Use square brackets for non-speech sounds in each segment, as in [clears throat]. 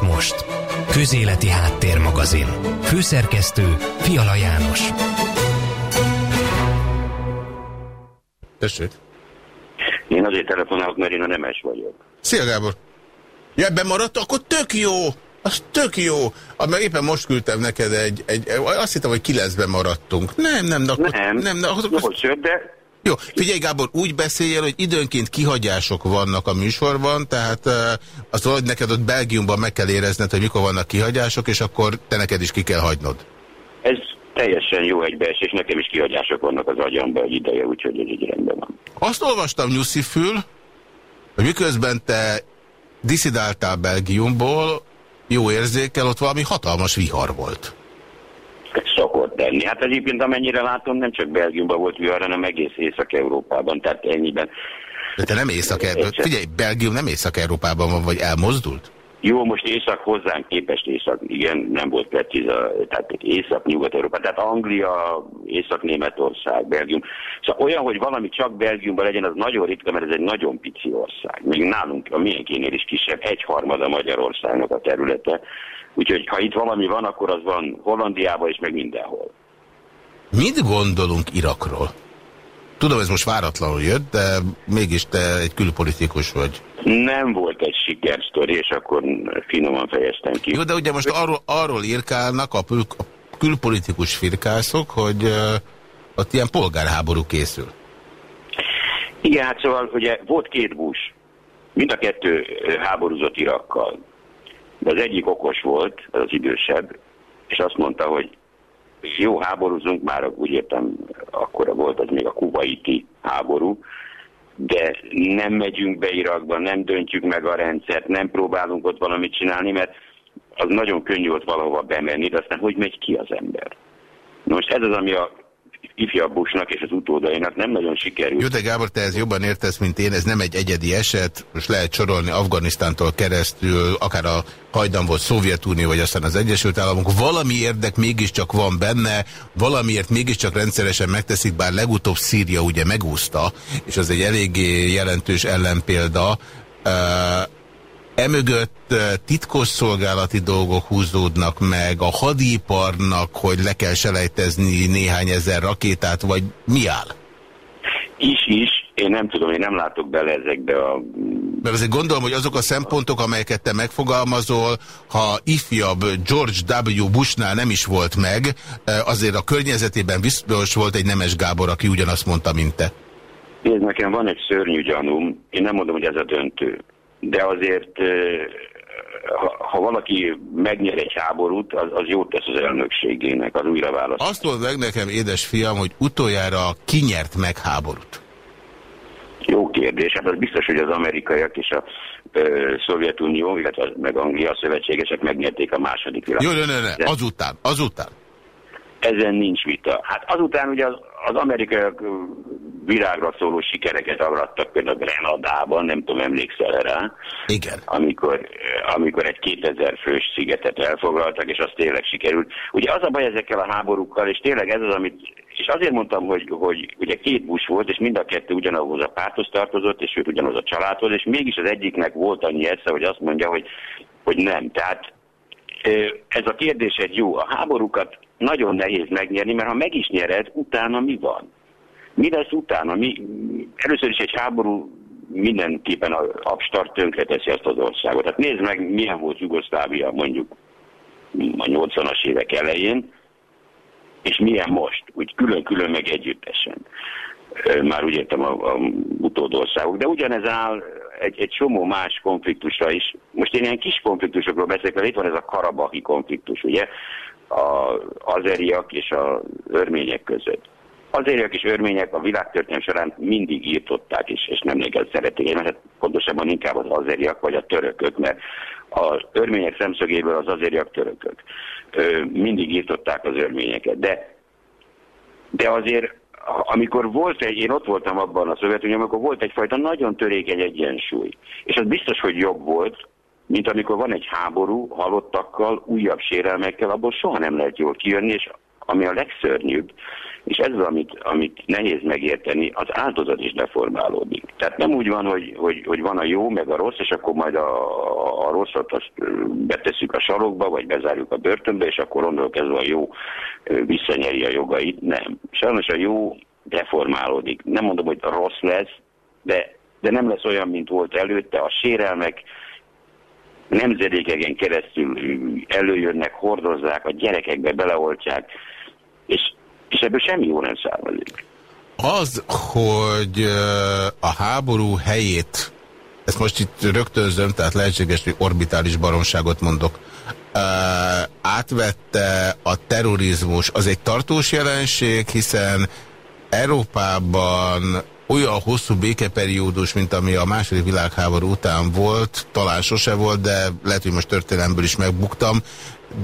és most. Közéleti Háttérmagazin. Főszerkesztő Fiala János. Tessék. Én azért telefonálok, mert én a nemes vagyok. Szia Gábor. Ja, ebben maradt, akkor tök jó. Az tök jó. Mert éppen most küldtem neked egy, egy azt hittem, hogy kilencben maradtunk. Nem, nem, de akkor, nem, nem, de akkor, most, de jó, figyelj Gábor, úgy beszéljél, hogy időnként kihagyások vannak a műsorban, tehát uh, azt valahogy neked ott Belgiumban meg kell érezned, hogy mikor vannak kihagyások, és akkor te neked is ki kell hagynod. Ez teljesen jó egybeesés, nekem is kihagyások vannak az agyamban egy ideje, úgyhogy ez így rendben van. Azt olvastam Nyuszi fül, hogy miközben te diszidáltál Belgiumból, jó érzékel, ott valami hatalmas vihar volt szokott lenni. Hát egyébként amennyire látom, nem csak Belgiumban volt vihar, hanem egész Észak-Európában, tehát ennyiben. De te nem Észak-Európában, figyelj, Belgium nem Észak-Európában van, vagy elmozdult? Jó, most észak hozzánk képest észak, igen, nem volt precíz, tehát észak-nyugat-európa, tehát Anglia, észak-németország, Belgium. Szóval olyan, hogy valami csak Belgiumban legyen, az nagyon ritka, mert ez egy nagyon pici ország. Még nálunk, a miénkénél is kisebb, egyharmada Magyarországnak a területe. Úgyhogy ha itt valami van, akkor az van Hollandiában és meg mindenhol. Mit gondolunk Irakról? Tudom, ez most váratlanul jött, de mégis te egy külpolitikus vagy. Nem volt egy sikersztori, és akkor finoman fejeztem ki. Jó, de ugye most arról, arról írkálnak a, a külpolitikus firkászok, hogy uh, ott ilyen polgárháború készül. Igen, hát szóval ugye volt két busz, mind a kettő háborúzott Irakkal. De az egyik okos volt, az idősebb, és azt mondta, hogy jó háborúzunk, már úgy értem, akkora volt az még a kuvaiti háború, de nem megyünk be Irakba, nem döntjük meg a rendszert, nem próbálunk ott valamit csinálni, mert az nagyon könnyű volt valahova bemenni, de aztán hogy megy ki az ember? Most ez az, ami a ifjabb Bushnak és az utódainak nem nagyon sikerült. Jó, de Gábor, te ez jobban értesz, mint én, ez nem egy egyedi eset, most lehet sorolni Afganisztántól keresztül, akár a hajdan volt Szovjetunió, vagy aztán az Egyesült Államok, valami érdek mégiscsak van benne, valamiért mégiscsak rendszeresen megteszik, bár legutóbb Szíria ugye megúszta, és az egy eléggé jelentős ellenpélda, Emögött titkosszolgálati dolgok húzódnak meg, a hadiparnak, hogy le kell selejtezni néhány ezer rakétát, vagy mi áll? Is, is. Én nem tudom, én nem látok bele ezekbe a... Mert azért gondolom, hogy azok a szempontok, amelyeket te megfogalmazol, ha ifjabb George W. Bushnál nem is volt meg, azért a környezetében biztos volt egy Nemes Gábor, aki ugyanazt mondta, mint te. Nézd, nekem van egy szörnyű gyanúm, én nem mondom, hogy ez a döntő de azért ha, ha valaki megnyer egy háborút, az, az jót tesz az elnökségének, az újraválasztás. Azt mondod meg nekem, édes fiam, hogy utoljára kinyert meg háborút? Jó kérdés. Hát az biztos, hogy az amerikaiak és a ö, Szovjetunió, illetve meg Anglia szövetségesek megnyerték a második világ. Jó, ne, ne, ne. Azután, azután. Ezen nincs vita. Hát azután ugye az, az amerikaiak világra szóló sikereket arattak például Grenadában, nem tudom, emlékszel rá? Igen. Amikor, amikor egy 2000 fős szigetet elfoglaltak, és az tényleg sikerült. Ugye az a baj ezekkel a háborúkkal, és tényleg ez az, amit, és azért mondtam, hogy, hogy ugye két busz volt, és mind a kettő ugyanahhoz a párthoz tartozott, és őt ugyanaz a családhoz, és mégis az egyiknek volt annyi esze, hogy azt mondja, hogy, hogy nem. Tehát ez a kérdés egy jó. A háborúkat nagyon nehéz megnyerni, mert ha meg is nyered, utána mi van? Mi lesz utána? Mi, először is egy háború mindenképpen a abstart tönkreteszi ezt az országot. Tehát nézd meg, milyen volt Jugoszlávia mondjuk a 80-as évek elején, és milyen most, úgy külön-külön meg együttesen. Már úgy értem a, a utódországok. De ugyanez áll egy, egy csomó más konfliktusra is. Most én ilyen kis konfliktusokról beszélek, mert itt van ez a karabahi konfliktus, ugye, az azeriak és az örmények között. Azériak és örmények a világtörténelem során mindig írtották, és, és nem neked szerették, mert hát pontosabban inkább az azériak vagy a törökök, mert az örmények szemszögéből az azériak törökök. Ö, mindig írtották az örményeket, de, de azért amikor volt egy, én ott voltam abban a Szovjetunióban, amikor volt egyfajta nagyon törékeny egyensúly. És az biztos, hogy jobb volt, mint amikor van egy háború halottakkal, újabb sérelmekkel, abból soha nem lehet jól kijönni, és ami a legszörnyűbb, És ez az, amit, amit nehéz megérteni, az áldozat is deformálódik. Tehát nem úgy van, hogy, hogy, hogy van a jó, meg a rossz, és akkor majd a, a rosszat azt betesszük a sarokba, vagy bezárjuk a börtönbe, és akkor onnantól kezdve a jó visszanyeri a jogait. Nem. Sajnos a jó deformálódik. Nem mondom, hogy rossz lesz, de, de nem lesz olyan, mint volt előtte. A sérelmek nemzedékeken keresztül előjönnek, hordozzák, a gyerekekbe beleoltják, és, és ebből semmi jó nem származik. Az, hogy a háború helyét, ezt most itt rögtönzöm, tehát lehetséges, hogy orbitális baromságot mondok, átvette a terrorizmus, az egy tartós jelenség, hiszen Európában olyan hosszú békeperiódus, mint ami a második világháború után volt, talán sose volt, de lehet, hogy most történelemből is megbuktam,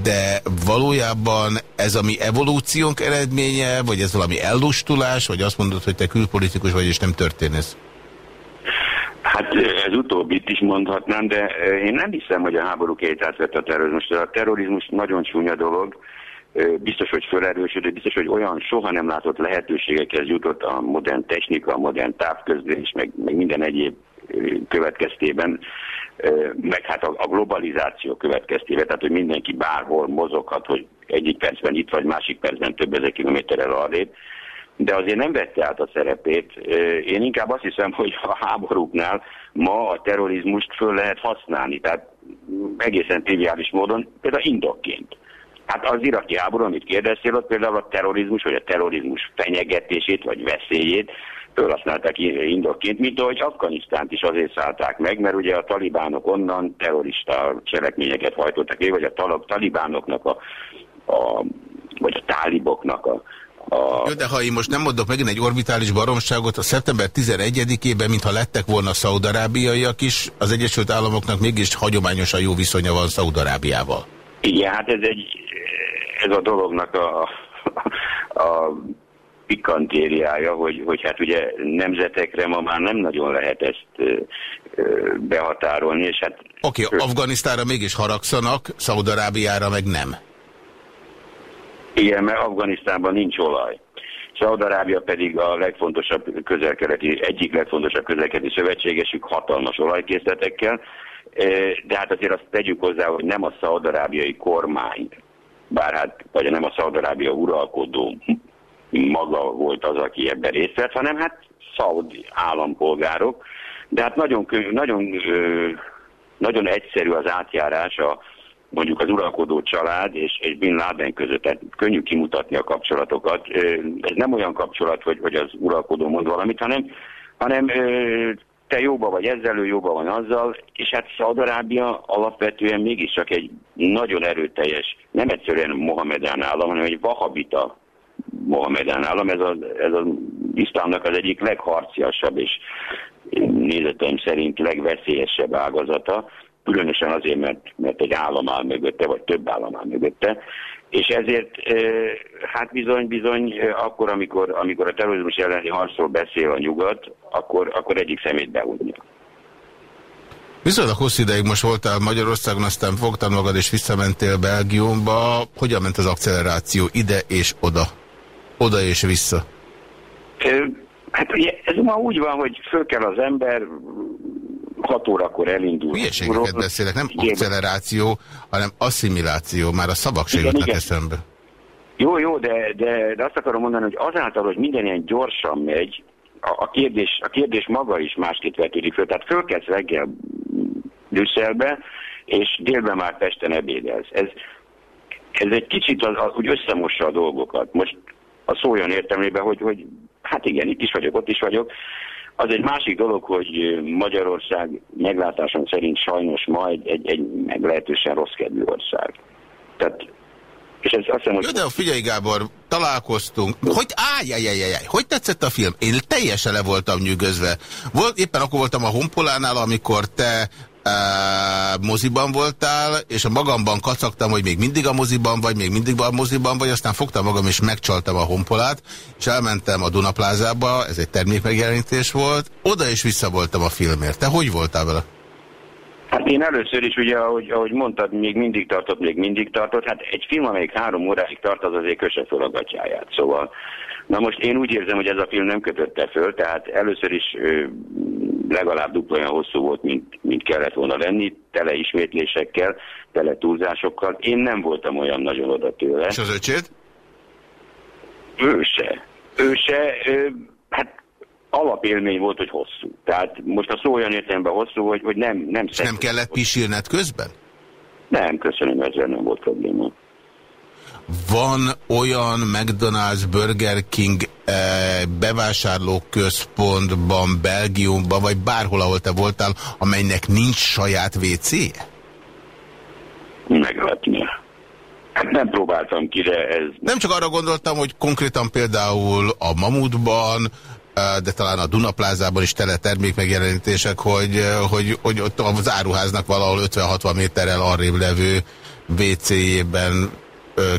de valójában ez a mi evolúciónk eredménye, vagy ez valami ellustulás, vagy azt mondod, hogy te külpolitikus vagy és nem történész? Hát ez utóbbit is mondhatnám, de én nem hiszem, hogy a háború két átvett a terrorizmus. A terrorizmus nagyon csúnya dolog, biztos, hogy felerősödött, biztos, hogy olyan soha nem látott lehetőségekhez jutott a modern technika, a modern távközlés, meg, meg minden egyéb következtében, meg hát a, a globalizáció következtében, tehát hogy mindenki bárhol mozoghat, hogy egyik percben itt vagy, másik percben több ezer kilométerrel arrébb, de azért nem vette át a szerepét. Én inkább azt hiszem, hogy a háborúknál ma a terrorizmust föl lehet használni, tehát egészen triviális módon, például indokként. Hát az iraki háború, amit kérdeztél, ott például a terrorizmus, vagy a terrorizmus fenyegetését, vagy veszélyét felhasználták indokként, mint ahogy Afganisztánt is azért szállták meg, mert ugye a talibánok onnan terrorista cselekményeket hajtottak végig, vagy a talibánoknak a, a vagy a táliboknak a, a... Jó, de ha én most nem mondok megint egy orbitális baromságot, a szeptember 11-ében, mintha lettek volna szaudarábiaiak is, az Egyesült Államoknak mégis hagyományosan jó viszonya van Szaudarábiával. Igen, hát ez egy ez a dolognak a, a pikantériája, hogy, hogy hát ugye nemzetekre ma már nem nagyon lehet ezt behatárolni, és hát... Oké, okay, Afganisztára mégis haragszanak, Szaudarábiára meg nem. Igen, mert Afganisztánban nincs olaj. Szaudarábia pedig a legfontosabb közelkeleti, egyik legfontosabb közelkeleti szövetségesük hatalmas olajkészletekkel, de hát azért azt tegyük hozzá, hogy nem a szaudarábiai kormány bár hát vagy nem a Szaudarábia uralkodó maga volt az, aki ebben részt vett, hanem hát szaudi állampolgárok, de hát nagyon, nagyon, nagyon egyszerű az átjárás a, mondjuk az uralkodó család és, és Bin Laden között, tehát könnyű kimutatni a kapcsolatokat. Ez nem olyan kapcsolat, hogy, hogy az uralkodó mond valamit, hanem, hanem te jóba vagy ezzel, ő jóba van azzal, és hát Szaudarábia alapvetően mégiscsak egy nagyon erőteljes, nem egyszerűen Mohamedán állam, hanem egy vahabita Mohamedán állam. Ez az, ez az iszlámnak az egyik legharciasabb és nézeteim szerint legveszélyesebb ágazata, különösen azért, mert, mert egy állam áll mögötte, vagy több állam áll mögötte, és ezért hát bizony, bizony, akkor, amikor, amikor a terrorizmus elleni harcról beszél a nyugat, akkor, akkor egyik szemét behúzja. Viszonylag hosszú ideig most voltál Magyarországon, aztán fogtad magad és visszamentél Belgiumba. Hogyan ment az acceleráció ide és oda? Oda és vissza? Hát ugye ez ma úgy van, hogy föl kell az ember, 6 órakor elindul. Hülyeségeket beszélek, nem igen. acceleráció, hanem asszimiláció, már a szavak se jutnak eszembe. Jó, jó, de, de, de azt akarom mondani, hogy azáltal, hogy minden ilyen gyorsan megy, a, a, kérdés, a kérdés maga is másképp vetődik föl. Tehát fölkelsz reggel Brüsszelbe, és délben már Pesten ebédelsz. Ez, ez egy kicsit az, az, úgy összemossa a dolgokat. Most a szó olyan értelmében, hogy, hogy hát igen, itt is vagyok, ott is vagyok, az egy másik dolog, hogy Magyarország meglátásom szerint sajnos majd egy, egy meglehetősen rossz kedvű ország. Tehát és ez azt hiszem, hogy... Jó, de figyelj Gábor, találkoztunk. Hogy, áj, hogy tetszett a film? Én teljesen le voltam nyűgözve. Volt, éppen akkor voltam a Honpolánál, amikor te moziban voltál, és a magamban kacagtam, hogy még mindig a moziban vagy, még mindig a moziban vagy, aztán fogtam magam és megcsaltam a honpolát, és elmentem a Dunaplázába, ez egy termékmegjelenítés volt, oda és vissza voltam a filmért. Te hogy voltál vele? Hát én először is, ugye, ahogy, ahogy mondtad, még mindig tartott, még mindig tartott. Hát egy film, amelyik három óráig tart, az azért köse fel a gatyáját. Szóval Na most én úgy érzem, hogy ez a film nem kötötte föl, tehát először is ö, legalább dupla olyan hosszú volt, mint, mint kellett volna lenni, tele ismétlésekkel, tele túlzásokkal. Én nem voltam olyan nagyon oda tőle. És az öcséd? Ő se. Ő se, ö, hát alapélmény volt, hogy hosszú. Tehát most a szó olyan értelemben hosszú, hogy, hogy nem... Nem, És nem kellett pisilned közben? Nem, köszönöm, ezzel nem volt probléma. Van olyan McDonald's, Burger King eh, bevásárlóközpontban, Belgiumban, vagy bárhol, ahol te voltál, amelynek nincs saját WC-je? Meglepne. Hát nem próbáltam ki, de ez... Nem csak arra gondoltam, hogy konkrétan például a Mamutban, eh, de talán a Dunaplázában is tele termékmegjelenítések, hogy, eh, hogy, hogy ott az áruháznak valahol 50-60 méterrel arrébb levő WC-jében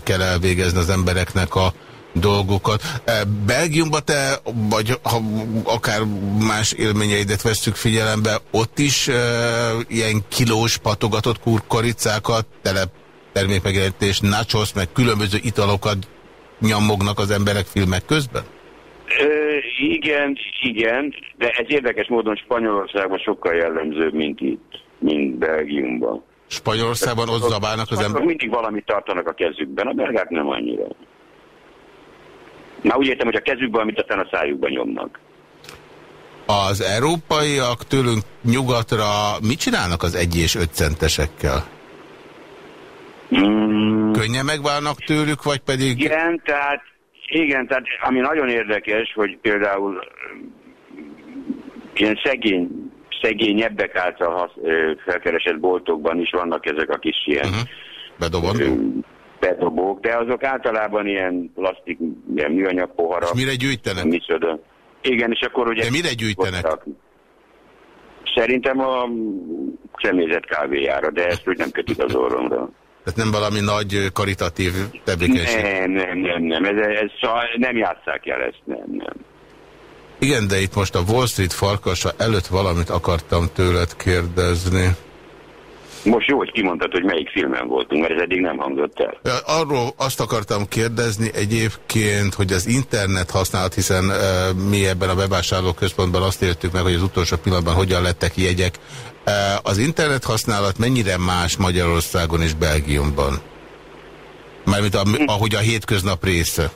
kell elvégezni az embereknek a dolgokat. Belgiumban te, vagy ha akár más élményeidet veszük figyelembe, ott is e, ilyen kilós patogatott kurkoricákat, tele termékmegjelenítés, nachos, meg különböző italokat nyomognak az emberek filmek közben? Ö, igen, igen, de ez érdekes módon Spanyolországban sokkal jellemzőbb, mint itt, mint Belgiumban. Spanyolországban ott zabálnak az emberek? Mindig valamit tartanak a kezükben, a belgák nem annyira. Már úgy értem, hogy a kezükben, amit aztán a szájukban nyomnak. Az európaiak tőlünk nyugatra mit csinálnak az egy és öt centesekkel? Mm. Könnyen megválnak tőlük, vagy pedig... Igen, tehát, igen, tehát ami nagyon érdekes, hogy például ilyen szegény szegényebbek által hasz, felkeresett boltokban is vannak ezek a kis ilyen uh-huh. bedobók, de azok általában ilyen plastik, ilyen műanyag poharak. És mire gyűjtenek? Micsoda. Igen, és akkor ugye... De mire gyűjtenek? Voltak. Szerintem a személyzet kávéjára, de ezt úgy nem kötik az orromra. Tehát nem valami nagy karitatív tevékenység? Nem, nem, nem, nem. Ez, ez, ez, nem játsszák el ezt, nem, nem. Igen, de itt most a Wall Street farkasa előtt valamit akartam tőled kérdezni. Most jó, hogy kimondtad, hogy melyik filmen voltunk, mert ez eddig nem hangzott el. Arról azt akartam kérdezni egyébként, hogy az internet használat, hiszen uh, mi ebben a bevásárlóközpontban azt értük meg, hogy az utolsó pillanatban hogyan lettek jegyek. Uh, az internet használat mennyire más Magyarországon és Belgiumban? Mármint a, ahogy a hétköznap része.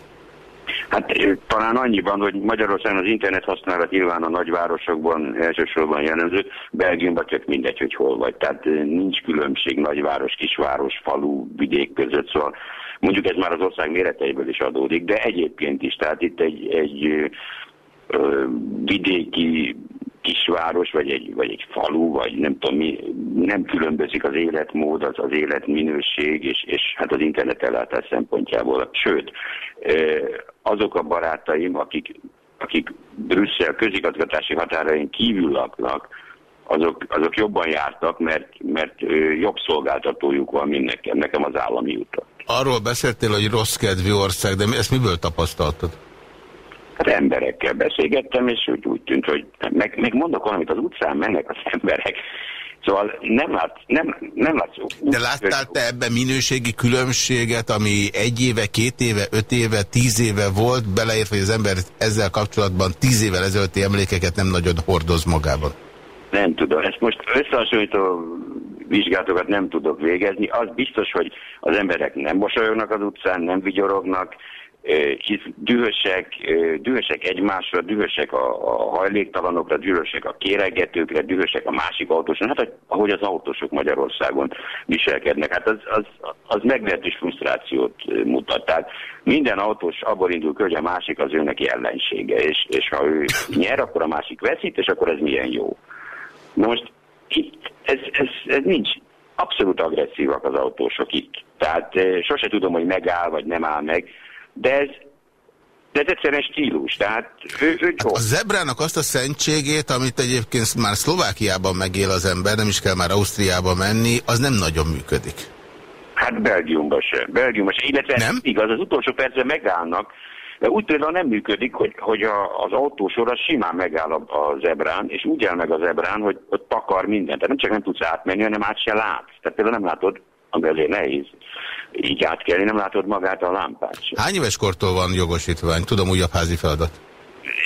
Hát talán annyiban, hogy Magyarországon az internet használat nyilván a nagyvárosokban elsősorban jellemző, Belgiumban csak mindegy, hogy hol vagy. Tehát nincs különbség nagyváros, kisváros, falu, vidék között, szóval mondjuk ez már az ország méreteiből is adódik, de egyébként is. Tehát itt egy, egy ö, vidéki kisváros, vagy egy, vagy egy falu, vagy nem tudom mi, nem különbözik az életmód, az, az életminőség, és, és hát az internetellátás szempontjából. Sőt, azok a barátaim, akik, akik Brüsszel közigazgatási határain kívül laknak, azok, azok jobban jártak, mert, mert jobb szolgáltatójuk van, mint nekem, nekem az állami utat. Arról beszéltél, hogy rossz kedvű ország, de ezt miből tapasztaltad? Hát emberekkel beszélgettem, és úgy, úgy tűnt, hogy meg, meg mondok valamit, az utcán mennek az [laughs] emberek, Szóval nem, lát, nem, nem látszó. De láttál te ebben minőségi különbséget, ami egy éve, két éve, öt éve, tíz éve volt, beleértve, hogy az ember ezzel kapcsolatban tíz évvel ezelőtti emlékeket nem nagyon hordoz magában? Nem tudom. Ezt most összehasonlító vizsgálatokat nem tudok végezni. Az biztos, hogy az emberek nem mosolyognak az utcán, nem vigyorognak, dühösek, dühösek egymásra, dühösek a, a hajléktalanokra, dühösek a kéregetőkre, dühösek a másik autósra, hát ahogy az autósok Magyarországon viselkednek, hát az, az, az meglehetős frusztrációt mutat. Tehát minden autós abból indul hogy a másik az őnek ellensége, és, és ha ő nyer, akkor a másik veszít, és akkor ez milyen jó. Most itt ez, ez, ez nincs, abszolút agresszívak az autósok itt. Tehát sose tudom, hogy megáll, vagy nem áll meg de ez, de ez egyszerűen stílus, tehát ő, ő hát a zebrának azt a szentségét, amit egyébként már Szlovákiában megél az ember, nem is kell már Ausztriába menni, az nem nagyon működik. Hát Belgiumban se. Belgiumban se. Illetve nem? igaz, az utolsó percben megállnak, de úgy például nem működik, hogy, hogy a, az autósor az simán megáll a, a zebrán, és úgy áll meg a zebrán, hogy ott takar mindent. Tehát nem csak nem tudsz átmenni, hanem át se látsz. Tehát például nem látod ami azért nehéz így átkelni, nem látod magát a lámpát sem. Hány éves kortól van jogosítvány? Tudom, újabb házi feladat.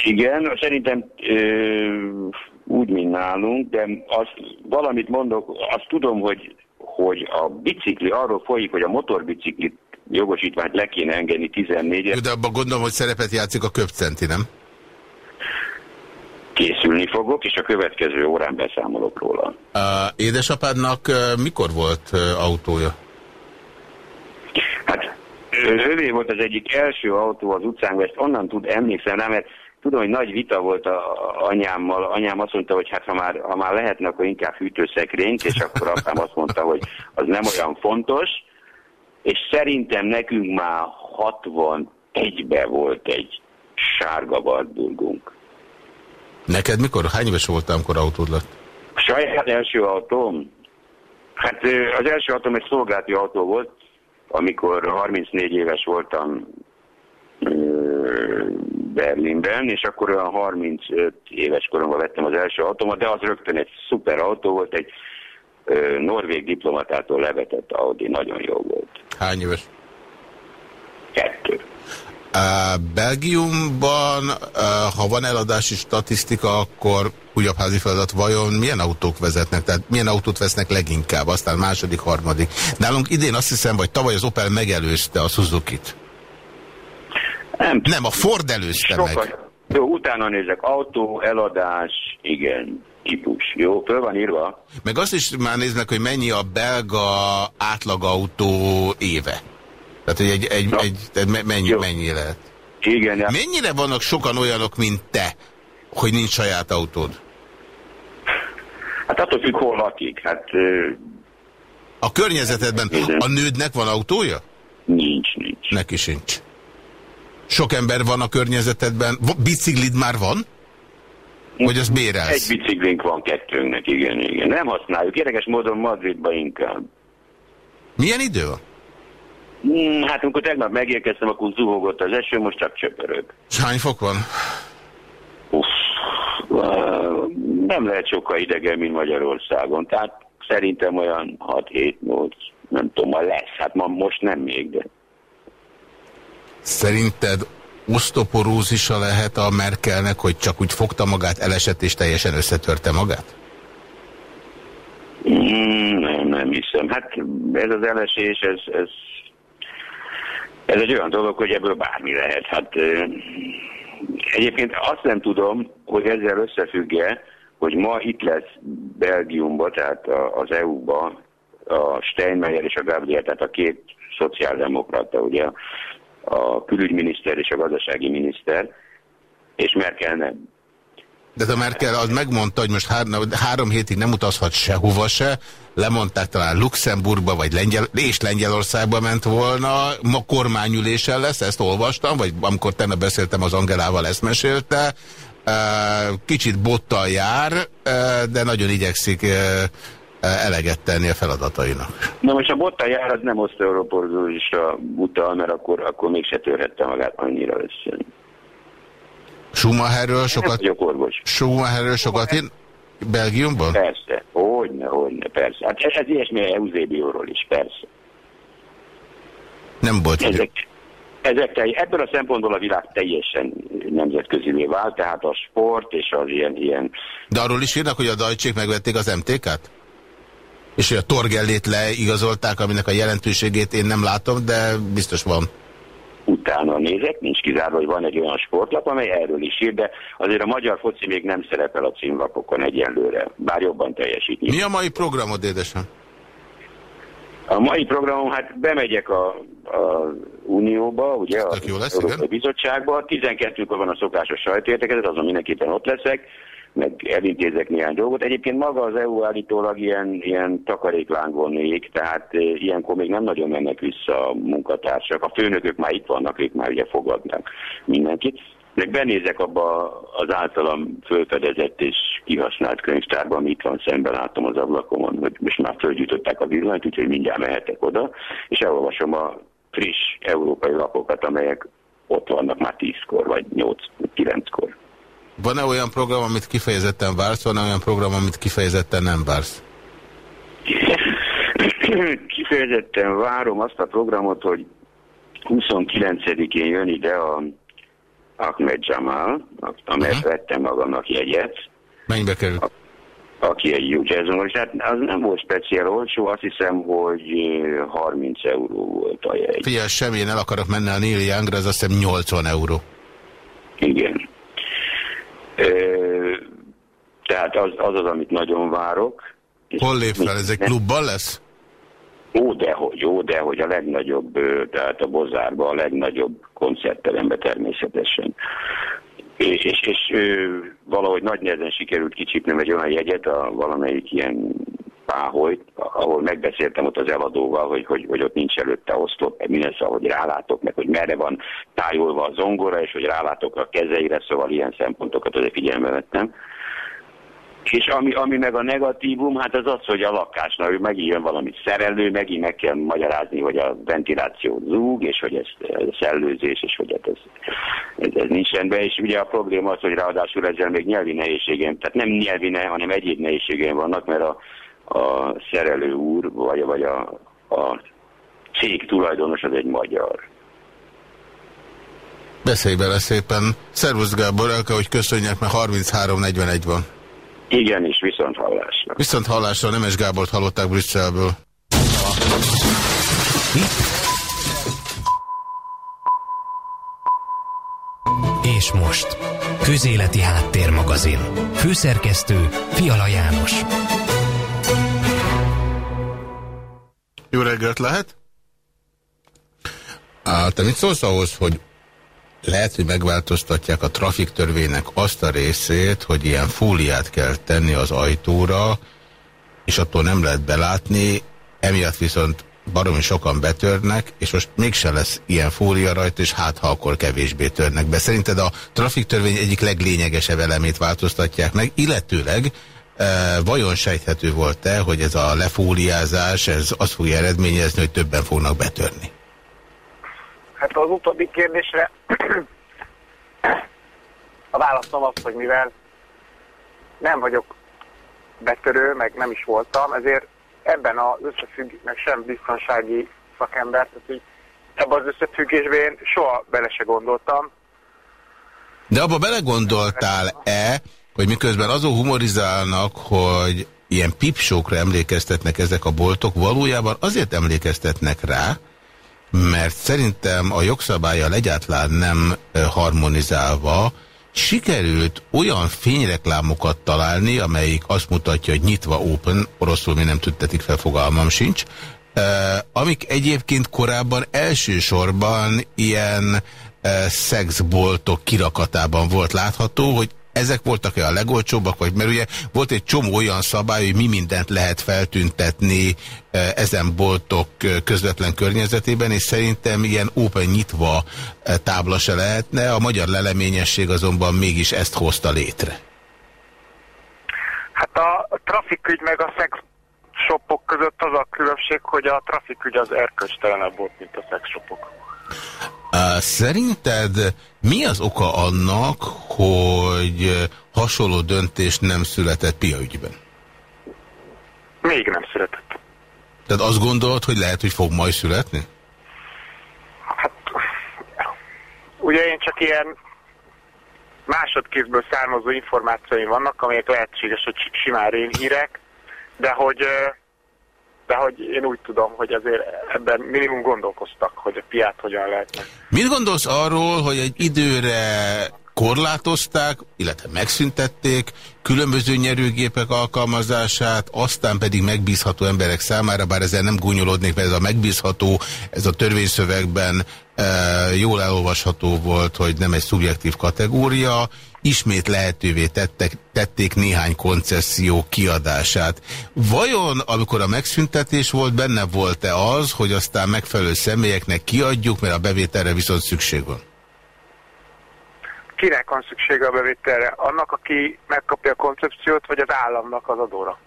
Igen, szerintem ö, úgy, mint nálunk, de azt, valamit mondok, azt tudom, hogy, hogy a bicikli arról folyik, hogy a motorbiciklit jogosítványt le kéne engedni 14 De abban gondolom, hogy szerepet játszik a köpcenti, nem? Készülni fogok, és a következő órán beszámolok róla. A édesapádnak mikor volt autója? Hát ővé volt az egyik első autó az utcán, ezt onnan tud emlékszem rá, mert tudom, hogy nagy vita volt a anyámmal. Anyám azt mondta, hogy hát ha már, ha már lehetne, akkor inkább hűtőszekrényt, és akkor apám azt mondta, hogy az nem olyan fontos. És szerintem nekünk már 61-ben volt egy sárga Wartburgunk. Neked mikor? Hány éves voltál, amikor autód lett? A saját első autóm? Hát az első autóm egy szolgálati autó volt, amikor 34 éves voltam Berlinben, és akkor olyan 35 éves koromban vettem az első autómat, de az rögtön egy szuper autó volt, egy norvég diplomatától levetett Audi, nagyon jó volt. Hány éves? Kettő. Belgiumban, ha van eladási statisztika, akkor újabb házi feladat, vajon milyen autók vezetnek? Tehát milyen autót vesznek leginkább, aztán második, harmadik? Nálunk idén azt hiszem, vagy tavaly az Opel megelőzte a Suzuki-t. Nem, nem, a Ford előzte Sokat. meg. Jó, utána nézek. Autó, eladás, igen, típus. Jó, föl van írva. Meg azt is már néznek, hogy mennyi a belga átlagautó éve. Tehát, hogy egy, egy, egy, egy mennyi, mennyi lehet? Igen. Ja. Mennyire vannak sokan olyanok, mint te, hogy nincs saját autód? Hát attól függ, hol lakik. Hát, a környezetedben a nődnek van autója? Nincs, nincs. Neki sincs. Sok ember van a környezetedben. Biciklid már van? Vagy az bérelsz? Egy biciklink van kettőnknek, igen, igen. Nem használjuk. Érdekes módon Madridba inkább. Milyen idő van? Hmm, hát amikor tegnap megérkeztem, akkor zuhogott az eső, most csak csöpörög. És hány fok van? Uff, nem lehet sokkal idegen, mint Magyarországon. Tehát szerintem olyan 6-7-8, nem tudom, ma lesz. Hát ma most nem még, de... Szerinted osztoporózisa lehet a Merkelnek, hogy csak úgy fogta magát, elesett és teljesen összetörte magát? Mm, nem, nem hiszem. Hát ez az elesés, ez, ez, ez egy olyan dolog, hogy ebből bármi lehet. Hát egyébként azt nem tudom, hogy ezzel összefügge, hogy ma itt lesz Belgiumba, tehát az EU-ba a Steinmeier és a Gabriel, tehát a két szociáldemokrata, ugye a külügyminiszter és a gazdasági miniszter, és Merkel nem. De a Merkel az megmondta, hogy most három, három hétig nem utazhat sehova se, lemondták talán Luxemburgba, vagy Lengyel, és Lengyelországba ment volna, ma kormányülésen lesz, ezt olvastam, vagy amikor tenne beszéltem az Angelával, ezt mesélte, kicsit bottal jár, de nagyon igyekszik eleget tenni a feladatainak. Na most a botta jár, az nem oszteoropozózisra utal, mert akkor, akkor mégse törhette magát annyira össze. Schumacherről sokat... Nem orvos. Schumacherről sokat én... Belgiumban? Persze, hogyne, hogyne, persze. Hát ez, ez ilyesmi a Eusebio-ról is, persze. Nem volt. Ezek, ezek telj, ebből a szempontból a világ teljesen nemzetközi vált, tehát a sport és az ilyen... ilyen... De arról is írnak, hogy a Dajcsék megvették az MTK-t? És hogy a Torgellét leigazolták, aminek a jelentőségét én nem látom, de biztos van. Utána nézek, nincs kizárva, hogy van egy olyan sportlap, amely erről is ír, de azért a magyar foci még nem szerepel a címlapokon egyenlőre, bár jobban teljesít. Mi a mai programod, édesem? A mai programom, hát bemegyek a, a Unióba, ugye, a Európai Bizottságba, 12-kor van a szokásos sajtértekezet, azon mindenképpen ott leszek, meg elintézek néhány dolgot. Egyébként maga az EU állítólag ilyen, ilyen takaréklángon ég, tehát e, ilyenkor még nem nagyon mennek vissza a munkatársak. A főnökök már itt vannak, ők már ugye fogadnak mindenkit. Meg benézek abba az általam fölfedezett és kihasznált könyvtárban, amit van szemben, látom az ablakomon, hogy most már fölgyűjtöttek a villanyt, úgyhogy mindjárt mehetek oda, és elolvasom a friss európai lapokat, amelyek ott vannak már tízkor, vagy nyolc-kilenckor. Van-e olyan program, amit kifejezetten vársz, van -e olyan program, amit kifejezetten nem vársz? kifejezetten várom azt a programot, hogy 29-én jön ide a Ahmed Jamal, amelyet uh-huh. vettem magamnak jegyet. Mennyibe kerül? A, aki egy jó jazzongor, és hát az nem volt speciál olcsó, azt hiszem, hogy 30 euró volt a jegy. Figyelj, semmi, én el akarok menni a Neil Youngra, az azt hiszem 80 euró. Igen. Tehát az, az az, amit nagyon várok. Hol lép fel? Ez egy klubban lesz? Ó, dehogy, jó, dehogy a legnagyobb, tehát a Bozárban a legnagyobb koncertterembe természetesen. És, és, és valahogy nagy nehezen sikerült kicsípnem egy olyan jegyet, a valamelyik ilyen páholyt, ahol megbeszéltem ott az eladóval, hogy, hogy, hogy ott nincs előtte oszlop, mi lesz, ahogy rálátok, meg hogy merre van tájolva a zongora, és hogy rálátok a kezeire, szóval ilyen szempontokat azért figyelme vettem. És ami, ami meg a negatívum, hát az az, hogy a lakásnál hogy megint jön valami szerelő, megint meg kell magyarázni, hogy a ventiláció zúg, és hogy ez, ez szellőzés, és hogy hát ez, ez, ez nincs rendben. És ugye a probléma az, hogy ráadásul ezzel még nyelvi nehézségem, tehát nem nyelvi ne, hanem egyéb nehézségem vannak, mert a, a szerelő úr, vagy, vagy a, a cég tulajdonos az egy magyar. Beszélj bele szépen. Szervusz Gábor, el kell, hogy köszönjek, mert 33-41 van. Igen, és viszont hallásra. Viszont hallásra Nemes Gábort hallották Brüsszelből. És most, Közéleti Háttérmagazin. Főszerkesztő Fiala János. Jó reggelt lehet? Á, te mit szólsz ahhoz, hogy lehet, hogy megváltoztatják a trafiktörvénynek azt a részét, hogy ilyen fóliát kell tenni az ajtóra, és attól nem lehet belátni, emiatt viszont baromi sokan betörnek, és most mégse lesz ilyen fólia rajta, és hát ha akkor kevésbé törnek be. Szerinted a trafiktörvény egyik leglényegesebb elemét változtatják meg, illetőleg vajon sejthető volt-e, hogy ez a lefóliázás, ez azt fogja eredményezni, hogy többen fognak betörni? Hát az utóbbi kérdésre a válaszom az, hogy mivel nem vagyok betörő, meg nem is voltam, ezért ebben az összefüggésben sem biztonsági szakember, tehát így ebben az összefüggésben én soha bele se gondoltam. De abba belegondoltál-e, hogy miközben azon humorizálnak, hogy ilyen pipsókra emlékeztetnek ezek a boltok, valójában azért emlékeztetnek rá, mert szerintem a jogszabályjal egyáltalán nem harmonizálva sikerült olyan fényreklámokat találni, amelyik azt mutatja, hogy nyitva open, oroszul mi nem tudtetik fel, fogalmam sincs, amik egyébként korábban elsősorban ilyen szexboltok kirakatában volt látható, hogy ezek voltak-e a legolcsóbbak, vagy mert ugye volt egy csomó olyan szabály, hogy mi mindent lehet feltüntetni e, ezen boltok e, közvetlen környezetében, és szerintem ilyen open nyitva e, tábla se lehetne, a magyar leleményesség azonban mégis ezt hozta létre. Hát a trafikügy meg a szex shopok között az a különbség, hogy a trafikügy az erkölcstelenebb volt, mint a szexshopok. Szerinted mi az oka annak, hogy hasonló döntés nem született Pia ügyben? Még nem született. Tehát azt gondolod, hogy lehet, hogy fog majd születni? Hát, ugye én csak ilyen másodkézből származó információim vannak, amelyek lehetséges, hogy simán hírek, de hogy de hogy én úgy tudom, hogy azért ebben minimum gondolkoztak, hogy a piát hogyan lehetne. Mit gondolsz arról, hogy egy időre korlátozták, illetve megszüntették különböző nyerőgépek alkalmazását, aztán pedig megbízható emberek számára, bár ezzel nem gúnyolódnék, mert ez a megbízható, ez a törvényszövegben e, jól elolvasható volt, hogy nem egy szubjektív kategória, ismét lehetővé tettek, tették néhány koncesszió kiadását. Vajon, amikor a megszüntetés volt, benne volt-e az, hogy aztán megfelelő személyeknek kiadjuk, mert a bevételre viszont szükség van? Kinek van szüksége a bevételre? Annak, aki megkapja a koncepciót, vagy az államnak az adóra?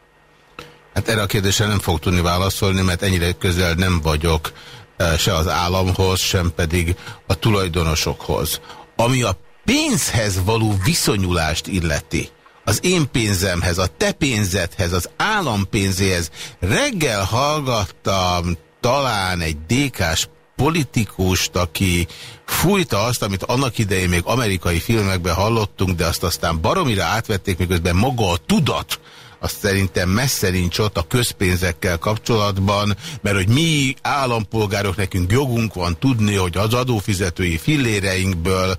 Hát erre a kérdésre nem fog tudni válaszolni, mert ennyire közel nem vagyok eh, se az államhoz, sem pedig a tulajdonosokhoz. Ami a pénzhez való viszonyulást illeti, az én pénzemhez, a te pénzedhez, az állam pénzéhez. Reggel hallgattam talán egy DK-s politikust, aki fújta azt, amit annak idején még amerikai filmekben hallottunk, de azt aztán baromira átvették, miközben maga a tudat, azt szerintem messze nincs ott a közpénzekkel kapcsolatban, mert hogy mi állampolgárok nekünk jogunk van tudni, hogy az adófizetői filléreinkből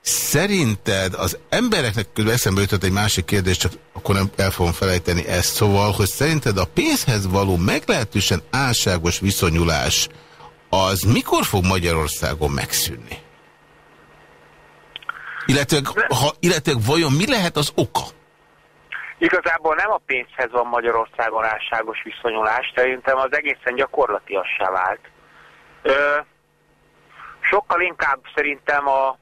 Szerinted az embereknek közben eszembe jutott egy másik kérdés, csak akkor nem el fogom felejteni ezt, szóval, hogy szerinted a pénzhez való meglehetősen álságos viszonyulás az mikor fog Magyarországon megszűnni? Illetve, ha, illetve vajon mi lehet az oka? Igazából nem a pénzhez van Magyarországon álságos viszonyulás, szerintem az egészen gyakorlatiassá vált. Ö, sokkal inkább szerintem a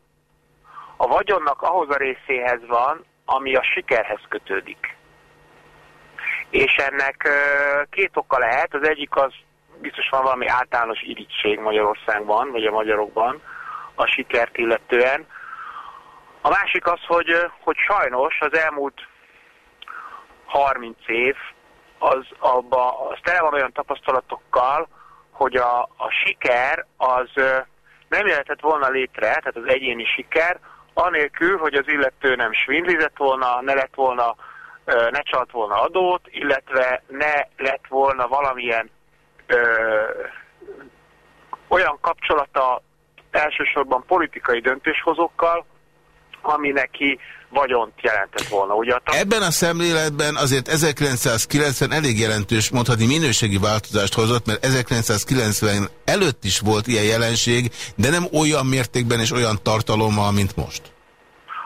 a vagyonnak ahhoz a részéhez van, ami a sikerhez kötődik. És ennek két oka lehet. Az egyik az biztos van valami általános irítség Magyarországban, vagy a magyarokban a sikert illetően. A másik az, hogy, hogy sajnos az elmúlt 30 év az, abba, az tele van olyan tapasztalatokkal, hogy a, a siker az nem jöhetett volna létre, tehát az egyéni siker, anélkül, hogy az illető nem svindlizett volna, ne lett volna, ne csalt volna adót, illetve ne lett volna valamilyen ö, olyan kapcsolata elsősorban politikai döntéshozókkal, ami neki vagyont jelentett volna. Ugye a Ebben a szemléletben azért 1990 elég jelentős, mondhatni minőségi változást hozott, mert 1990 előtt is volt ilyen jelenség, de nem olyan mértékben és olyan tartalommal, mint most.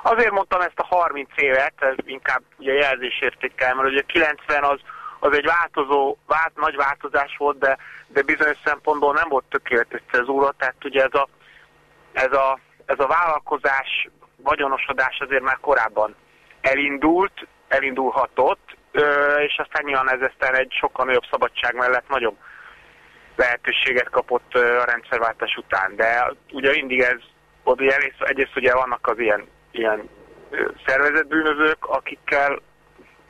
Azért mondtam ezt a 30 évet, ez inkább ugye jelzésértékkel, mert ugye 90 az, az egy változó, vált, nagy változás volt, de, de bizonyos szempontból nem volt tökéletes cezúra, tehát ugye ez a, ez a, ez a vállalkozás vagyonosodás azért már korábban elindult, elindulhatott, és aztán nyilván ez aztán egy sokkal nagyobb szabadság mellett nagyobb lehetőséget kapott a rendszerváltás után. De ugye mindig ez, ugye egyrészt, egyrészt ugye vannak az ilyen, ilyen szervezetbűnözők, akikkel,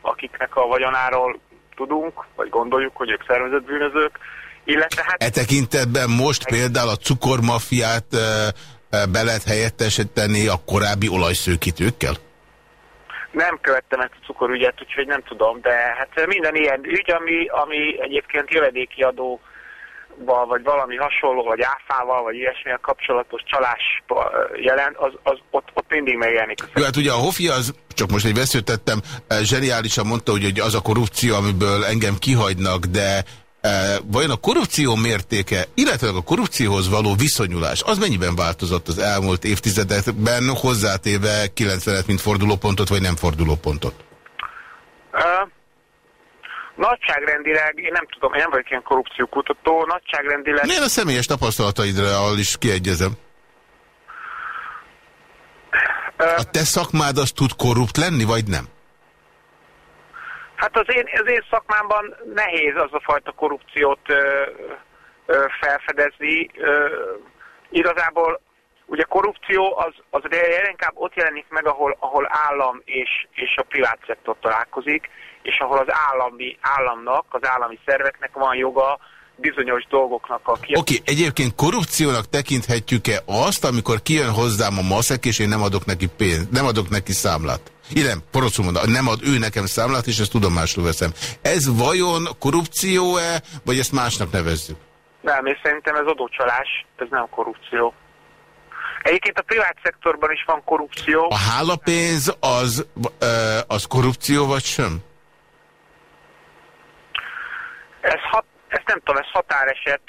akiknek a vagyonáról tudunk, vagy gondoljuk, hogy ők szervezetbűnözők, illetve hát... E tekintetben most például a cukormafiát be lehet helyettesíteni a korábbi olajszőkítőkkel? Nem követtem ezt a cukorügyet, úgyhogy nem tudom, de hát minden ilyen ügy, ami, ami egyébként jövedéki adó vagy valami hasonló, vagy áfával, vagy ilyesmivel kapcsolatos csalás jelent, az, az ott, ott mindig megjelenik. Jó, hát ugye a Hofi az, csak most egy veszőtettem, zseniálisan mondta, hogy az a korrupció, amiből engem kihagynak, de vajon a korrupció mértéke, illetve a korrupcióhoz való viszonyulás, az mennyiben változott az elmúlt évtizedekben, hozzátéve 90 mint fordulópontot, vagy nem fordulópontot? Uh, nagyságrendileg, én nem tudom, én nem vagyok ilyen korrupciókutató, nagyságrendileg... Milyen a személyes tapasztalataidra is kiegyezem? Uh, a te szakmád az tud korrupt lenni, vagy nem? Hát az én, az én szakmámban nehéz az a fajta korrupciót ö, ö, felfedezni. Ö, igazából ugye korrupció az, az inkább ott jelenik meg, ahol, ahol állam és, és a privát szektor találkozik, és ahol az állami, államnak, az állami szerveknek van joga bizonyos dolgoknak a ki... Oké, okay, egyébként korrupciónak tekinthetjük-e azt, amikor kijön hozzám a maszek, és én nem adok neki pénzt, nem adok neki számlát? Igen, poroszul mondom, nem ad ő nekem számlát, és ezt tudomásul veszem. Ez vajon korrupció-e, vagy ezt másnak nevezzük? Nem, és szerintem ez adócsalás, ez nem korrupció. Egyébként a privát szektorban is van korrupció. A hálapénz az, az korrupció, vagy sem? Ez hat, ezt nem tudom, ez határeset,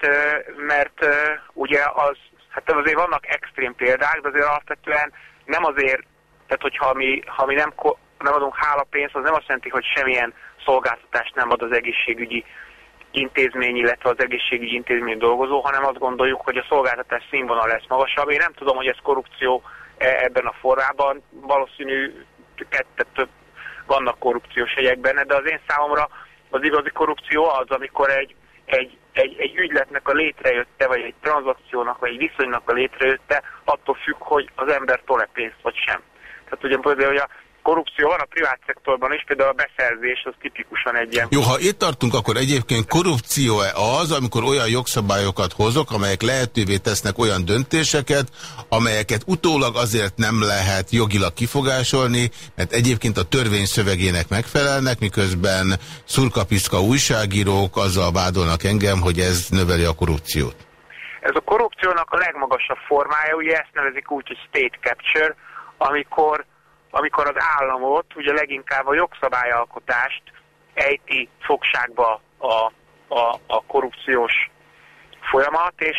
mert ugye az, hát azért vannak extrém példák, de azért alapvetően nem azért tehát, hogyha mi, ha mi nem, nem adunk hálapénzt, az nem azt jelenti, hogy semmilyen szolgáltatást nem ad az egészségügyi intézmény, illetve az egészségügyi intézmény dolgozó, hanem azt gondoljuk, hogy a szolgáltatás színvonal lesz magasabb. Én nem tudom, hogy ez korrupció e, ebben a formában. Valószínű, kettet több vannak korrupciós hegyek benne, de az én számomra az igazi korrupció az, amikor egy, egy, egy, egy ügyletnek a létrejötte, vagy egy tranzakciónak, vagy egy viszonynak a létrejötte, attól függ, hogy az ember tol-e pénzt, vagy sem. Tehát ugye például, hogy a korrupció van a privát szektorban is, például a beszerzés az tipikusan egy ilyen. Jó, ha itt tartunk, akkor egyébként korrupció-e az, amikor olyan jogszabályokat hozok, amelyek lehetővé tesznek olyan döntéseket, amelyeket utólag azért nem lehet jogilag kifogásolni, mert egyébként a törvény szövegének megfelelnek, miközben szurkapiszka újságírók azzal vádolnak engem, hogy ez növeli a korrupciót. Ez a korrupciónak a legmagasabb formája, ugye ezt nevezik úgy, hogy state capture, amikor amikor az államot, ugye leginkább a jogszabályalkotást ejti fogságba a, a, a korrupciós folyamat, és...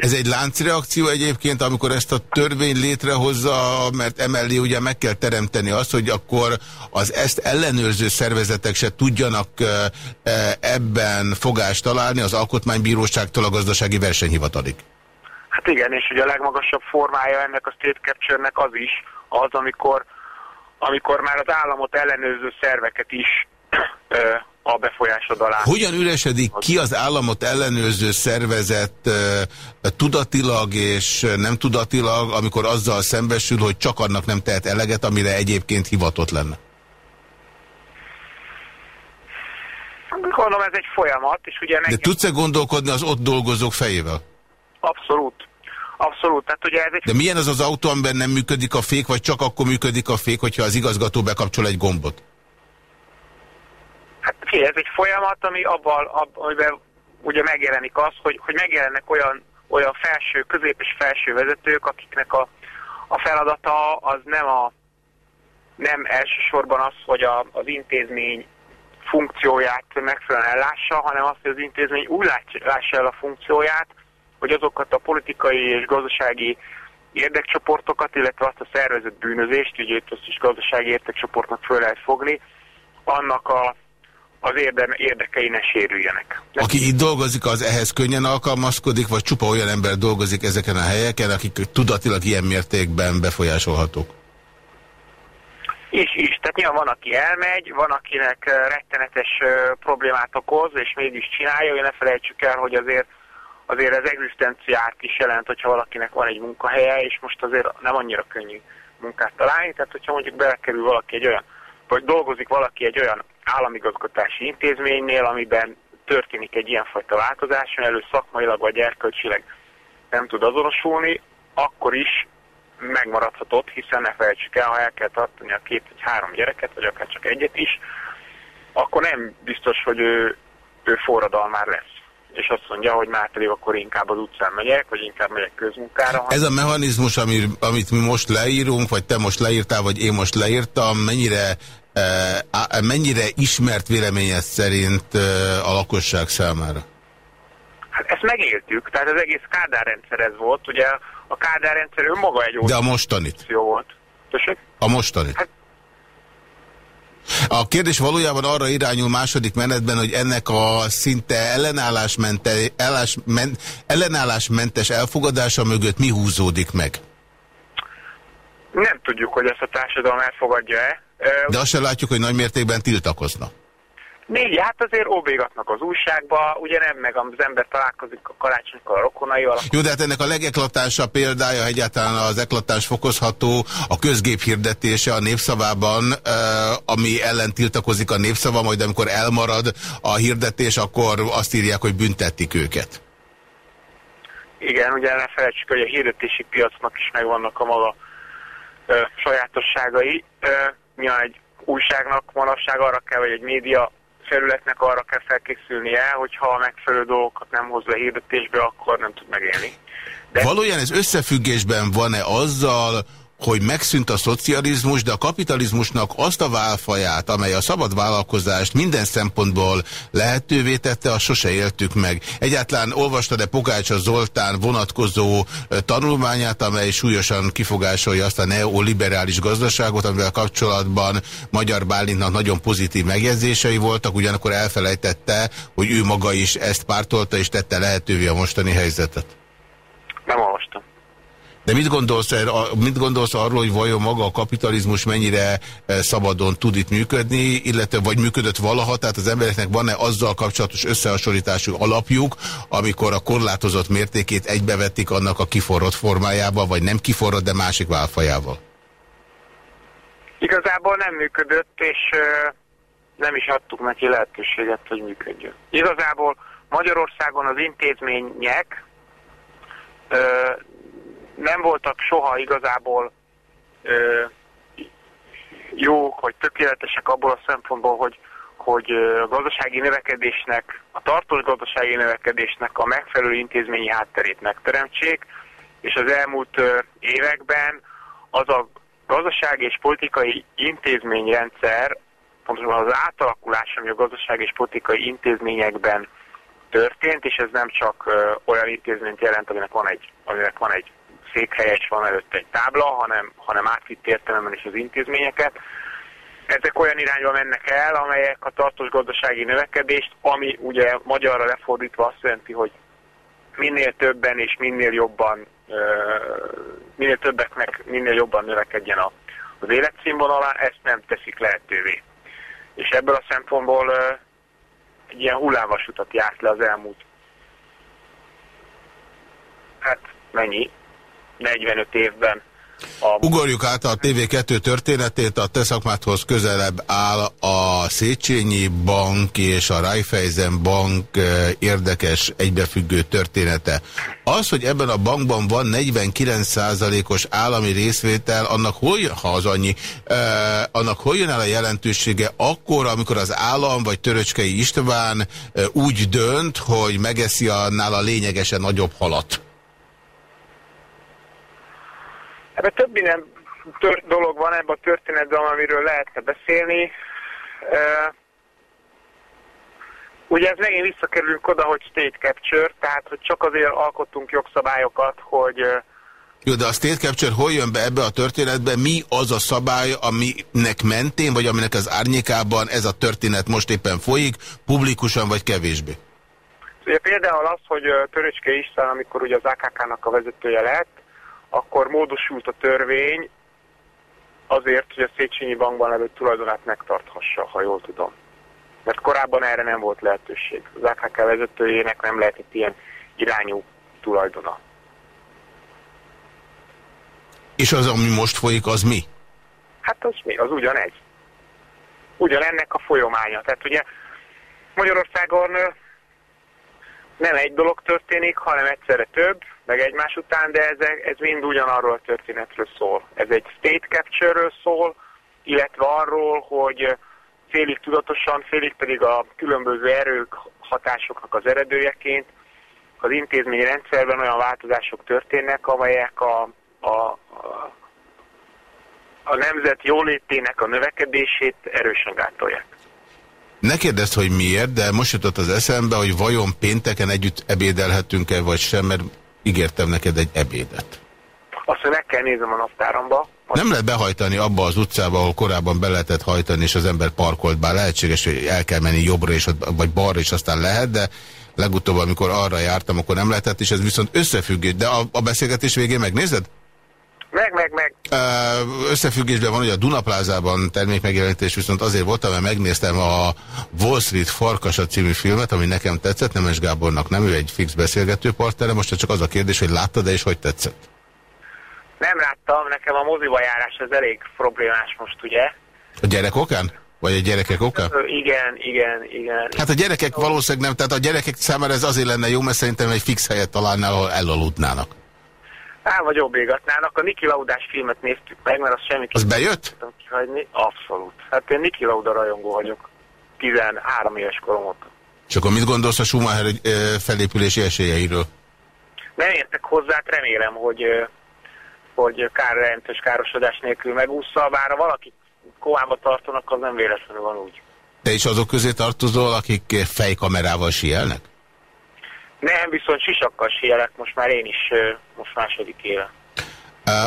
Ez egy láncreakció egyébként, amikor ezt a törvény létrehozza, mert emellé ugye meg kell teremteni azt, hogy akkor az ezt ellenőrző szervezetek se tudjanak ebben fogást találni az Alkotmánybíróságtól a gazdasági versenyhivatalig. Hát igen, és ugye a legmagasabb formája ennek a state capture-nek az is, az, amikor amikor már az államot ellenőrző szerveket is [clears throat] a befolyásod alá. Hogyan üresedik ki az államot ellenőrző szervezet tudatilag és nem tudatilag, amikor azzal szembesül, hogy csak annak nem tehet eleget, amire egyébként hivatott lenne? Gondolom ez egy folyamat, és ugye... De tudsz-e gondolkodni az ott dolgozók fejével? Abszolút. Abszolút. Tehát ugye ez egy... De milyen az az autó, amiben nem működik a fék, vagy csak akkor működik a fék, hogyha az igazgató bekapcsol egy gombot? Hát ez egy folyamat, ami abban, abban amiben ugye megjelenik az, hogy, hogy megjelennek olyan, olyan felső, közép és felső vezetők, akiknek a, a feladata az nem a nem elsősorban az, hogy a, az intézmény funkcióját megfelelően ellássa, hanem az, hogy az intézmény úgy lássa el a funkcióját, hogy azokat a politikai és gazdasági érdekcsoportokat, illetve azt a szervezett bűnözést, ugye itt azt is gazdasági érdekcsoportnak föl lehet fogni, annak a, az érdem, érdekei ne sérüljenek. Aki itt dolgozik, az ehhez könnyen alkalmazkodik, vagy csupa olyan ember dolgozik ezeken a helyeken, akik tudatilag ilyen mértékben befolyásolhatók? És is, tehát nyilván van, aki elmegy, van, akinek rettenetes problémát okoz, és mégis csinálja, hogy ne felejtsük el, hogy azért azért ez egzisztenciát is jelent, hogyha valakinek van egy munkahelye, és most azért nem annyira könnyű munkát találni, tehát hogyha mondjuk belekerül valaki egy olyan, vagy dolgozik valaki egy olyan államigazgatási intézménynél, amiben történik egy ilyenfajta változás, elő szakmailag vagy erkölcsileg nem tud azonosulni, akkor is megmaradhatott, hiszen ne felejtsük el, ha el kell tartani a két vagy három gyereket, vagy akár csak egyet is, akkor nem biztos, hogy ő, ő forradalmár lesz és azt mondja, hogy már pedig akkor inkább az utcán megyek, vagy inkább megyek közmunkára. Ez a mechanizmus, ami, amit mi most leírunk, vagy te most leírtál, vagy én most leírtam, mennyire, e, mennyire ismert véleményed szerint e, a lakosság számára? Hát ezt megéltük, tehát az egész kádárrendszer ez volt, ugye a kádárrendszer önmaga egy De a mostanit? Volt. Tessék? A mostanit? Hát a kérdés valójában arra irányul második menetben, hogy ennek a szinte ellenállásmente, ellás, men, ellenállásmentes elfogadása mögött mi húzódik meg? Nem tudjuk, hogy ezt a társadalom elfogadja-e. De azt sem látjuk, hogy nagy mértékben tiltakozna. Négy, hát azért óbégatnak az újságba, ugye nem, meg az ember találkozik a karácsonykor a rokonaival. Jó, de hát ennek a legeklatása példája, egyáltalán az eklatás fokozható, a közgép hirdetése a népszavában, ami ellen tiltakozik a népszava, majd amikor elmarad a hirdetés, akkor azt írják, hogy büntetik őket. Igen, ugye ne felejtsük, hogy a hirdetési piacnak is megvannak a maga ö, sajátosságai. Ö, nyilván egy újságnak manapság arra kell, vagy egy média felületnek arra kell felkészülnie, hogyha a megfelelő dolgokat nem hoz le hirdetésbe, akkor nem tud megélni. De... Valójában ez összefüggésben van-e azzal, hogy megszűnt a szocializmus, de a kapitalizmusnak azt a válfaját, amely a szabad vállalkozást minden szempontból lehetővé tette, azt sose éltük meg. Egyáltalán olvastad-e Pogácsa Zoltán vonatkozó tanulmányát, amely súlyosan kifogásolja azt a neoliberális gazdaságot, amivel kapcsolatban Magyar Bálintnak nagyon pozitív megjegyzései voltak, ugyanakkor elfelejtette, hogy ő maga is ezt pártolta és tette lehetővé a mostani helyzetet. Nem olvastam. De mit gondolsz, mit gondolsz arról, hogy vajon maga a kapitalizmus mennyire e, szabadon tud itt működni, illetve vagy működött valaha, tehát az embereknek van-e azzal kapcsolatos összehasonlítású alapjuk, amikor a korlátozott mértékét egybevették annak a kiforrott formájába, vagy nem kiforrott, de másik válfajával? Igazából nem működött, és nem is adtuk neki lehetőséget, hogy működjön. Igazából Magyarországon az intézmények nem voltak soha igazából jók, vagy tökéletesek abból a szempontból, hogy, hogy a gazdasági növekedésnek, a tartós gazdasági növekedésnek a megfelelő intézményi hátterét megteremtsék, és az elmúlt években az a gazdasági és politikai intézményrendszer, pontosan az átalakulás, ami a gazdasági és politikai intézményekben történt, és ez nem csak olyan intézményt jelent, aminek van egy, aminek van egy székhelye, és van előtt egy tábla, hanem, hanem átvitt értelemben is az intézményeket. Ezek olyan irányba mennek el, amelyek a tartós gazdasági növekedést, ami ugye magyarra lefordítva azt jelenti, hogy minél többen és minél jobban, minél többeknek minél jobban növekedjen a, az életszínvonalá, ezt nem teszik lehetővé. És ebből a szempontból egy ilyen hullámvasutat járt le az elmúlt, hát mennyi, 45 évben. A... Ugorjuk át a TV2 történetét, a te szakmádhoz közelebb áll a Széchenyi Bank és a Raiffeisen Bank eh, érdekes egybefüggő története. Az, hogy ebben a bankban van 49%-os állami részvétel, annak hol, ha az annyi, eh, annak hol jön el a jelentősége akkor, amikor az állam vagy Töröcskei István eh, úgy dönt, hogy megeszi a lényegesen nagyobb halat? Ebben több minden dolog van ebben a történetben, amiről lehetne beszélni. Uh, ugye ez megint visszakerülünk oda, hogy state capture, tehát hogy csak azért alkottunk jogszabályokat, hogy... Uh, jó, de a state capture hol jön be ebbe a történetbe? Mi az a szabály, aminek mentén, vagy aminek az árnyékában ez a történet most éppen folyik, publikusan vagy kevésbé? Ugye például az, hogy Töröcske István, amikor ugye az AKK-nak a vezetője lett, akkor módosult a törvény azért, hogy a Széchenyi bankban levő tulajdonát megtarthassa, ha jól tudom. Mert korábban erre nem volt lehetőség. Az AKK vezetőjének nem lehetett ilyen irányú tulajdona. És az, ami most folyik, az mi? Hát az mi? Az ugyanegy. Ugyanennek a folyamánya. Tehát ugye Magyarországon nem egy dolog történik, hanem egyszerre több, meg egymás után, de ez, ez mind ugyanarról a történetről szól. Ez egy state capture-ről szól, illetve arról, hogy félig tudatosan, félig pedig a különböző erők, hatásoknak az eredőjeként az intézményrendszerben olyan változások történnek, amelyek a, a, a, a nemzet jólétének a növekedését erősen gátolják. Ne kérdezd, hogy miért, de most jutott az eszembe, hogy vajon pénteken együtt ebédelhetünk-e, vagy sem, mert ígértem neked egy ebédet. Azt, hogy meg kell néznem a naptáramba. Nem lehet behajtani abba az utcába, ahol korábban be lehetett hajtani, és az ember parkolt, bár lehetséges, hogy el kell menni jobbra, és, vagy balra, és aztán lehet, de legutóbb, amikor arra jártam, akkor nem lehetett, és ez viszont összefüggés. De a, a beszélgetés végén megnézed? Meg, meg, meg. Összefüggésben van, hogy a Dunaplázában termékmegjelenítés viszont azért voltam, mert megnéztem a Wall Street Farkasa című filmet, ami nekem tetszett, Nemes Gábornak nem, ő egy fix beszélgető partnere, most csak az a kérdés, hogy láttad-e és hogy tetszett? Nem láttam, nekem a moziba járás az elég problémás most, ugye? A gyerek okán? Vagy a gyerekek okán? Igen, igen, igen. Hát a gyerekek valószínűleg nem, tehát a gyerekek számára ez azért lenne jó, mert szerintem egy fix helyet találnál, ahol elaludnának. Á, vagy óbégatnának. A Niki Laudás filmet néztük meg, mert az semmi Az bejött? Kihagyni. Abszolút. Hát én Niki Lauda rajongó vagyok. 13 éves korom óta. És akkor mit gondolsz a Schumacher felépülési esélyeiről? Nem értek hozzá, remélem, hogy, hogy kár jelentős károsodás nélkül megúszza, bár ha valaki kovába tartanak, az nem véletlenül van úgy. Te is azok közé tartozol, akik fejkamerával sielnek? Nem, viszont sisakkal sielek, most már én is most második éve.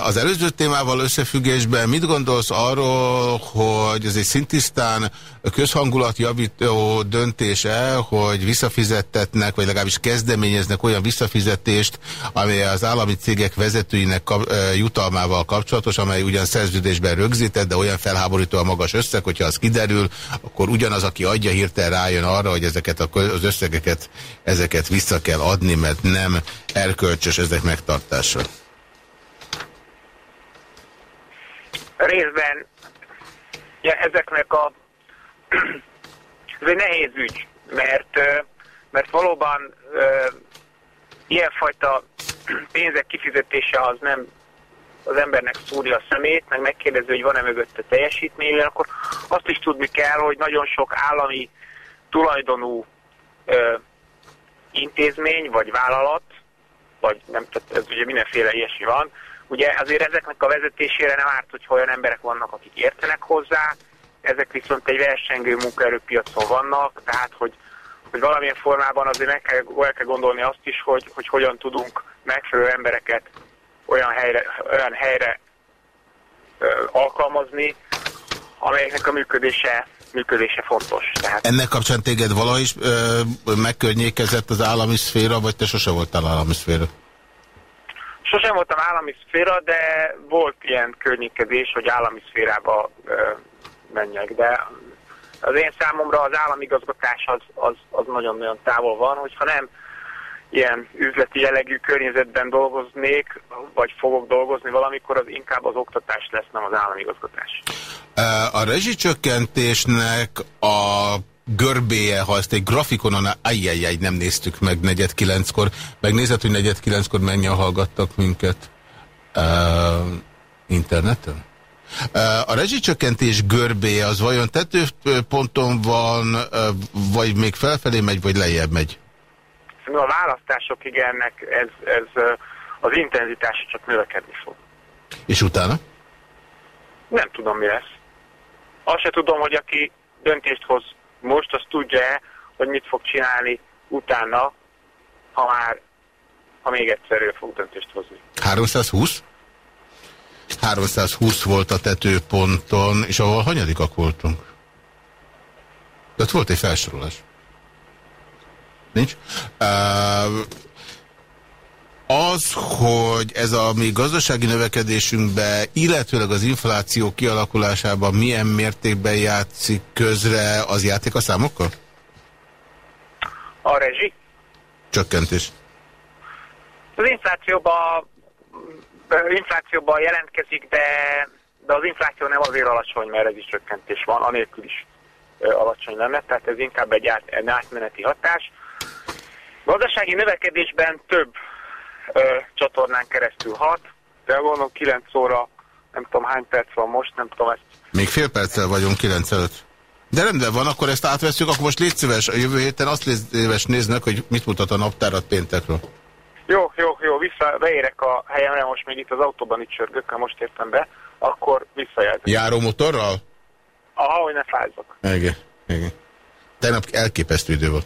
Az előző témával összefüggésben mit gondolsz arról, hogy ez egy szintisztán közhangulatjavító döntése, hogy visszafizettetnek, vagy legalábbis kezdeményeznek olyan visszafizetést, amely az állami cégek vezetőinek kap, jutalmával kapcsolatos, amely ugyan szerződésben rögzített, de olyan felháborító a magas összeg, hogyha az kiderül, akkor ugyanaz, aki adja hirtelen rájön arra, hogy ezeket az összegeket ezeket vissza kell adni, mert nem erkölcsös ezek megtartása. Részben Ja, ezeknek a... [clears throat] ez egy nehéz ügy, mert, mert valóban ilyenfajta [clears throat] pénzek kifizetése az nem az embernek szúrja a szemét, meg megkérdezi, hogy van-e mögötte teljesítmény, akkor azt is tudni kell, hogy nagyon sok állami tulajdonú ö, intézmény vagy vállalat, vagy nem, tehát ez ugye mindenféle ilyesmi van, ugye azért ezeknek a vezetésére nem árt, hogy olyan emberek vannak, akik értenek hozzá, ezek viszont egy versengő munkaerőpiacon vannak, tehát hogy, hogy valamilyen formában azért meg kell, el kell gondolni azt is, hogy, hogy hogyan tudunk megfelelő embereket olyan helyre, olyan helyre ö, alkalmazni, amelyeknek a működése működése fontos. Tehát... Ennek kapcsán téged valahogy is ö, megkörnyékezett az állami szféra, vagy te sose voltál állami szféra? Sosem voltam állami szféra, de volt ilyen környékezés, hogy állami szférába ö, menjek, de az én számomra az államigazgatás az, az, az nagyon-nagyon távol van, hogyha nem ilyen üzleti jellegű környezetben dolgoznék, vagy fogok dolgozni valamikor, az inkább az oktatás lesz, nem az államigazgatás. A rezsicsökkentésnek a görbéje, ha ezt egy grafikonon, ajjajjaj, nem néztük meg negyed kilenckor, megnézed, hogy negyed kilenckor mennyien hallgattak minket uh, interneten? Uh, a rezsicsökkentés görbéje az vajon tetőponton van, uh, vagy még felfelé megy, vagy lejjebb megy? A választásokig ennek ez, ez az intenzitása csak növekedni fog. És utána? Nem tudom, mi lesz. Azt se tudom, hogy aki döntést hoz most, az tudja-e, hogy mit fog csinálni utána, ha már, ha még egyszer ő fog döntést hozni. 320? 320 volt a tetőponton, és ahol hanyadikak voltunk? Tehát volt egy felsorolás. Nincs? Uh, az, hogy ez a mi gazdasági növekedésünkbe, illetőleg az infláció kialakulásában milyen mértékben játszik közre, az játék a számokkal? A rezsi? Csökkentés. Az inflációban inflációban jelentkezik, de, de az infláció nem azért alacsony, mert ez is csökkentés van, anélkül is alacsony lenne, tehát ez inkább egy, át, egy átmeneti hatás. Gazdasági növekedésben több ö, csatornán keresztül hat, de gondolom 9 óra, nem tudom hány perc van most, nem tudom ezt. Még fél perccel vagyunk 9 előtt. De rendben van, akkor ezt átveszünk, akkor most légy szíves, a jövő héten azt légy szíves néznek, hogy mit mutat a naptárat péntekről. Jó, jó, jó, vissza, beérek a helyemre, most még itt az autóban itt csörgök, most értem be, akkor visszajelzek. Járó motorral? Aha, hogy ne fázzak. Igen, igen. Tegnap elképesztő idő volt.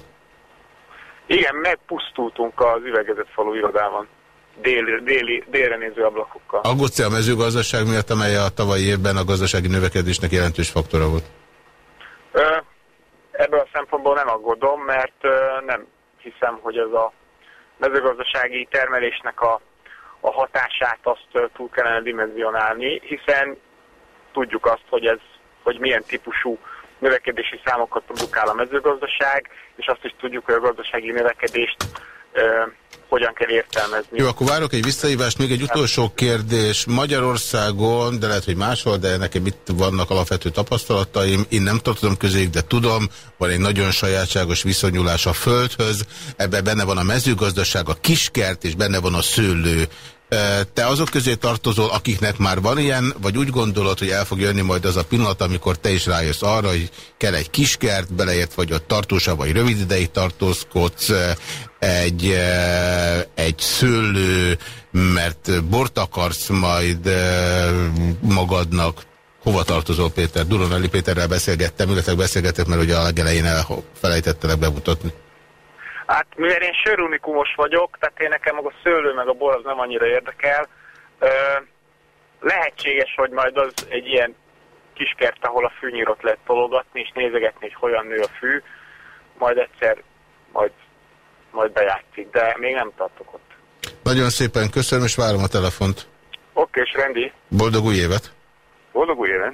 Igen, megpusztultunk az üvegezett falu irodában. Déli, déli, délre néző ablakokkal. Aggódsz a mezőgazdaság miatt, amely a tavalyi évben a gazdasági növekedésnek jelentős faktora volt? Ö, ebből a szempontból nem aggódom, mert ö, nem hiszem, hogy ez a mezőgazdasági termelésnek a, a hatását azt túl kellene dimenzionálni, hiszen tudjuk azt, hogy ez, hogy milyen típusú növekedési számokat produkál a mezőgazdaság, és azt is tudjuk, hogy a gazdasági növekedést hogyan kell értelmezni. Jó, akkor várok egy visszahívást. Még egy utolsó kérdés. Magyarországon, de lehet, hogy máshol, de nekem itt vannak alapvető tapasztalataim. Én nem tartom közéjük, de tudom, van egy nagyon sajátságos viszonyulás a földhöz. Ebben benne van a mezőgazdaság, a kiskert, és benne van a szőlő. Te azok közé tartozol, akiknek már van ilyen, vagy úgy gondolod, hogy el fog jönni majd az a pillanat, amikor te is rájössz arra, hogy kell egy kiskert, beleért vagy ott tartósabb, vagy rövid ideig tartózkodsz, egy, egy szőlő, mert bort akarsz majd magadnak. Hova tartozol, Péter? Duronelli Péterrel beszélgettem, illetve beszélgettek, mert ugye a legelején elfelejtettelek bemutatni. Hát mivel én sörunikumos vagyok, tehát én nekem maga a szőlő meg a bor az nem annyira érdekel. Ö, lehetséges, hogy majd az egy ilyen kiskert, ahol a fűnyírot lehet tologatni, és nézegetni, hogy hogyan nő a fű, majd egyszer majd, majd bejátszik, de még nem tartok ott. Nagyon szépen köszönöm, és várom a telefont. Oké, és rendi. Boldog új évet! Boldog új évet!